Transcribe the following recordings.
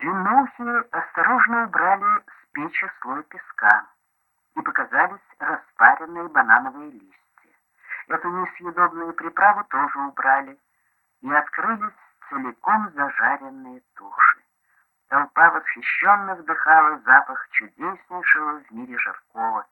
Длинноухие осторожно убрали с печи слой песка, и показались распаренные банановые листья. Эту несъедобную приправу тоже убрали, и открылись целиком зажаренные туши. Толпа восхищенно вдыхала запах чудеснейшего в мире жаркого.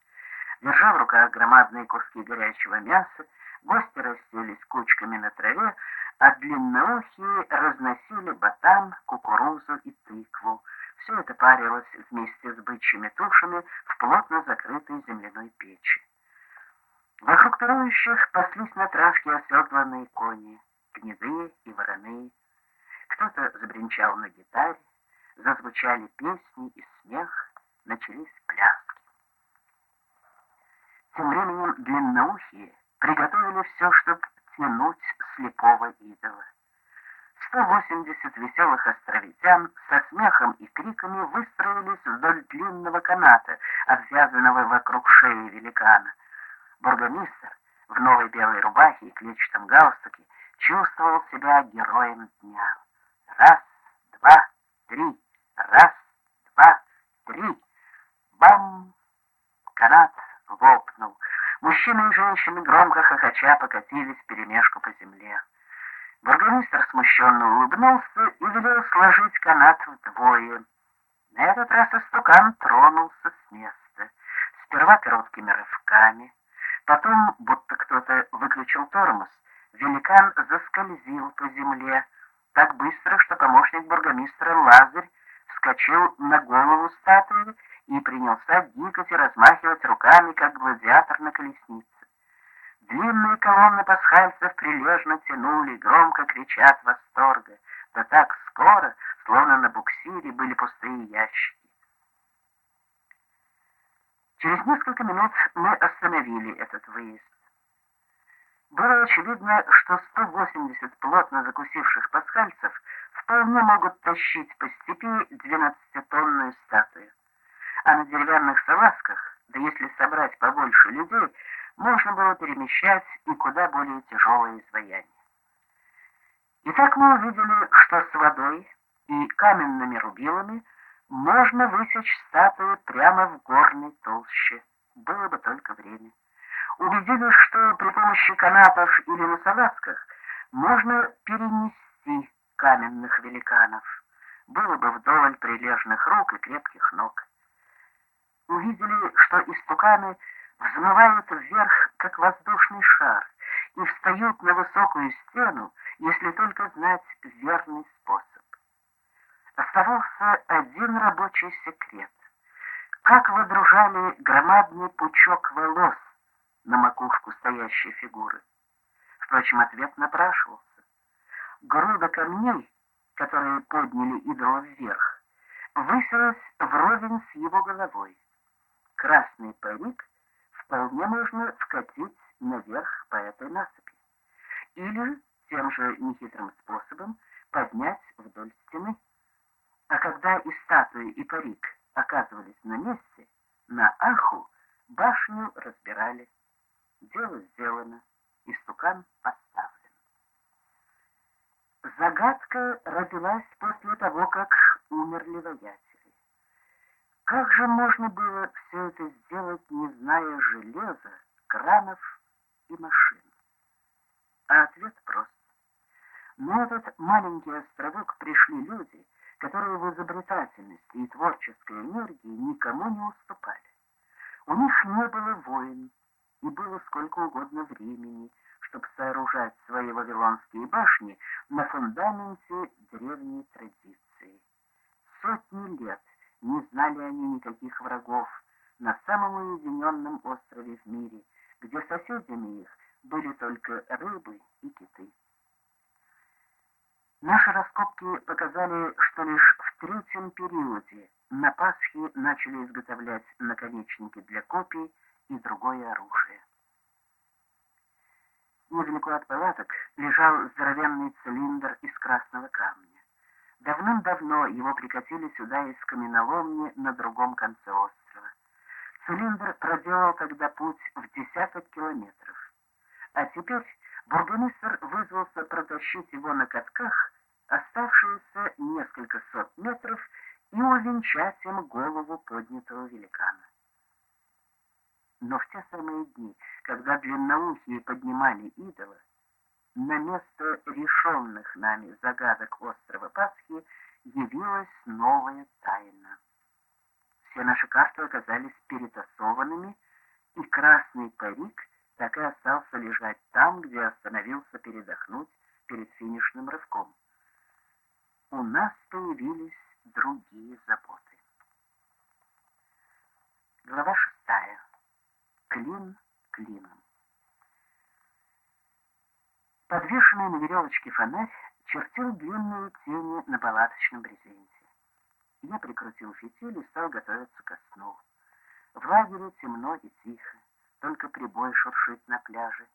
Держа в руках громадные куски горячего мяса, гости расселись кучками на траве, а длинноухие разносили батан, кукурузу и тыкву. Все это парилось вместе с бычьими тушами в плотно закрытой земляной печи. Вокруг пирующих паслись на травке оседланные кони, гнедые и вороные. Кто-то забринчал на гитаре, зазвучали песни и смех, начались пляски. Тем временем длинноухие приготовили все, чтобы тянуть слепого идола. 180 веселых островитян со смехом и криками выстроились вдоль длинного каната, обвязанного вокруг шеи великана. Бургомистр в новой белой рубахе и клетчатом галстуке чувствовал себя героем дня. Раз, два, три, раз, два, три. Бам! Канат лопнул. Мужчины и женщины громко хохоча покатились перемешку по земле. Бургомистр смущенно улыбнулся и велел сложить канат вдвое. На этот раз истукан тронулся с места. Сперва короткими рывками, потом, будто кто-то выключил тормоз, великан заскользил по земле так быстро, что помощник бургомистра Лазарь вскочил на голову статуи и принялся дикать и размахивать руками, как гладиатор на колеснице. Длинные колонны пасхальцев прилежно тянули, громко крича от восторга. Да так скоро, словно на буксире, были пустые ящики. Через несколько минут мы остановили этот выезд. Было очевидно, что 180 плотно закусивших пасхальцев вполне могут тащить по степи двенадцатитонную статую. Деревянных салазках, да если собрать побольше людей, можно было перемещать и куда более тяжелые изваяния. Итак, мы увидели, что с водой и каменными рубилами можно высечь статую прямо в горной толще. Было бы только время. Убедились, что при помощи канатов или на салазках можно перенести каменных великанов. Было бы вдоволь прилежных рук и крепких ног. Увидели, что истуканы взмывают вверх, как воздушный шар, и встают на высокую стену, если только знать верный способ. Оставался один рабочий секрет. Как водружали громадный пучок волос на макушку стоящей фигуры? Впрочем, ответ напрашивался. Груда камней, которые подняли идола вверх, высилась вровень с его головой. Красный парик вполне можно вкатить наверх по этой насыпи. Или тем же нехитрым способом поднять вдоль стены. А когда и статуи, и парик оказывались на месте, на аху башню разбирали. Дело сделано, и стукан поставлен. Загадка родилась после того, как умерли воятели. Как же можно было все это сделать, не зная железа, кранов и машин? А ответ прост. На этот маленький островок пришли люди, которые в изобретательности и творческой энергии никому не уступали. У них не было войн, и было сколько угодно времени, чтобы сооружать свои вавилонские башни на фундаменте древней традиции. Сотни лет не знали они никаких врагов на самом уединенном острове в мире, где соседями их были только рыбы и киты. Наши раскопки показали, что лишь в третьем периоде на Пасхе начали изготовлять наконечники для копий и другое оружие. Недалеко от палаток лежал здоровенный цилиндр из красного камня. Давным-давно его прикатили сюда из каменоломни на другом конце острова. Цилиндр проделал тогда путь в десяток километров. А теперь бургомистр вызвался протащить его на катках оставшиеся несколько сот метров венчать им голову поднятого великана. Но в те самые дни, когда длинноухие поднимали идола, на место решенных нами загадок острова Пасхи явилась новая тайна. Все наши карты оказались перетасованными, и красный парик так и остался лежать там, где фонарь чертил длинные тени на палаточном брезенте. Я прикрутил фитиль и стал готовиться ко сну. В лагере темно и тихо, только прибой шуршит на пляже.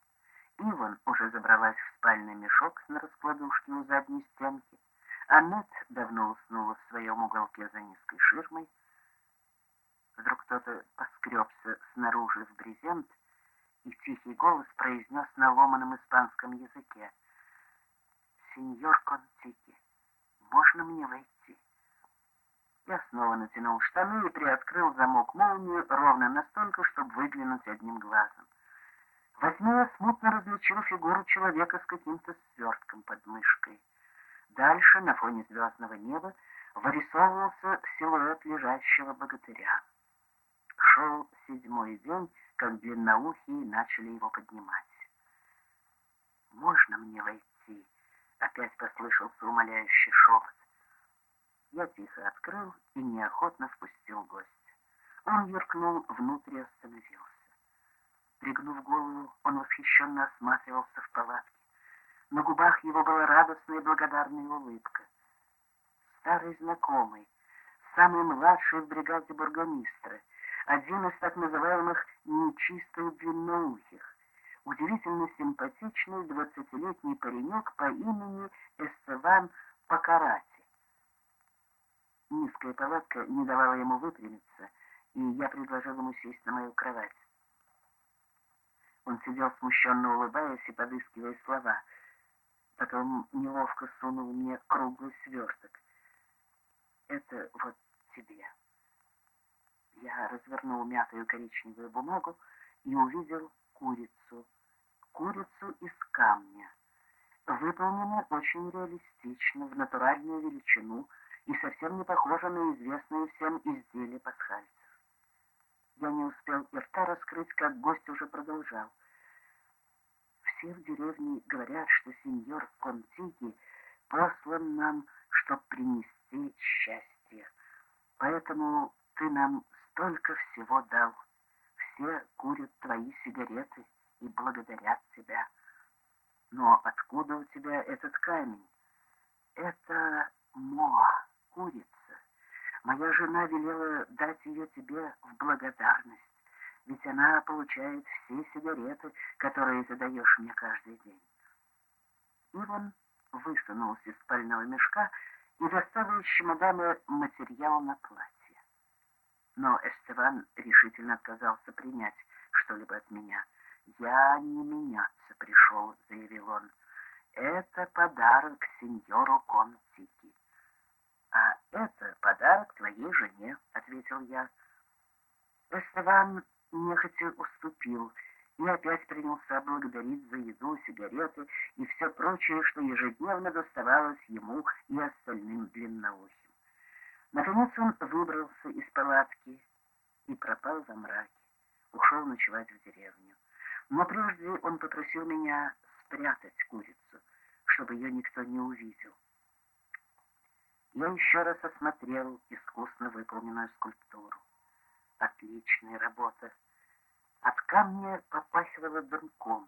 Иван уже забралась в спальный мешок на раскладушке у задней стенки. Аннет давно уснула в своем уголке за низкой ширмой. Вдруг кто-то поскребся снаружи в брезент, и тихий голос произнес на ломаном испанском языке. «Сеньор Контики, можно мне войти?» Я снова натянул штаны и приоткрыл замок молнию ровно настолько, чтобы выглянуть одним глазом. Возьми я смутно различил фигуру человека с каким-то свертком под мышкой. Дальше, на фоне звездного неба, вырисовывался силуэт лежащего богатыря. Шел седьмой день, как длинноухие начали его поднимать. «Можно мне войти?» — опять послышался умоляющий шепот. Я тихо открыл и неохотно впустил гостя. Он юркнул внутрь и остановился. Пригнув голову, он восхищенно осматривался в палатке. На губах его была радостная и благодарная улыбка. Старый знакомый, самый младший в бригаде бургомистра, один из так называемых «нечистых длинноухих», удивительно симпатичный двадцатилетний паренек по имени Эстеван Покарати. Низкая палатка не давала ему выпрямиться, и я предложил ему сесть на мою кровать. Он сидел смущенно улыбаясь и подыскивая слова. Потом неловко сунул мне круглый сверток. «Это вот тебе». Я развернул мятую коричневую бумагу и увидел курицу. Курицу из камня. Выполнена очень реалистично, в натуральную величину — и совсем не похожа на известные всем изделия пасхальцев. Я не успел и рта раскрыть, как гость уже продолжал. Все в деревне говорят, что сеньор Контиги послан нам, чтоб принести счастье. Поэтому ты нам столько всего дал. Все курят твои сигареты и благодарят тебя. Но откуда у тебя этот камень? Это Моа курица. Моя жена велела дать ее тебе в благодарность, ведь она получает все сигареты, которые ты даешь мне каждый день. Иван высунулся из спального мешка и достал из чемодана материал на платье. Но Эстеван решительно отказался принять что-либо от меня. «Я не меняться пришел», — заявил он. «Это подарок сеньору Контики». «А это подарок твоей жене», — ответил я. Эстеван нехотя уступил и опять принялся благодарить за еду, сигареты и все прочее, что ежедневно доставалось ему и остальным длинноухим. Наконец он выбрался из палатки и пропал во мраке, ушел ночевать в деревню. Но прежде он попросил меня спрятать курицу, чтобы ее никто не увидел. Я еще раз осмотрел искусно выполненную скульптуру. Отличная работа. От камня попахивало дымком.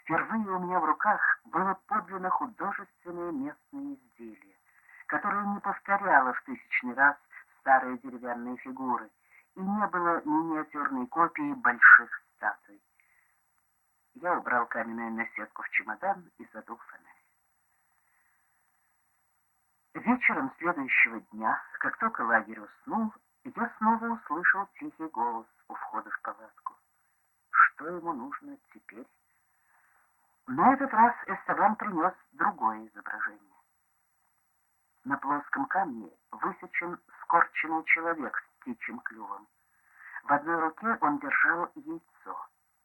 Впервые у меня в руках было подлинно художественное местное изделие, которое не повторяло в тысячный раз старые деревянные фигуры и не было миниатюрной копии больших статуй. Я убрал каменную наседку в чемодан и задул фонарь. Вечером следующего дня, как только лагерь уснул, я снова услышал тихий голос у входа в палатку. Что ему нужно теперь? На этот раз Эстебан принес другое изображение. На плоском камне высечен скорченный человек с птичьим клювом. В одной руке он держал яйцо.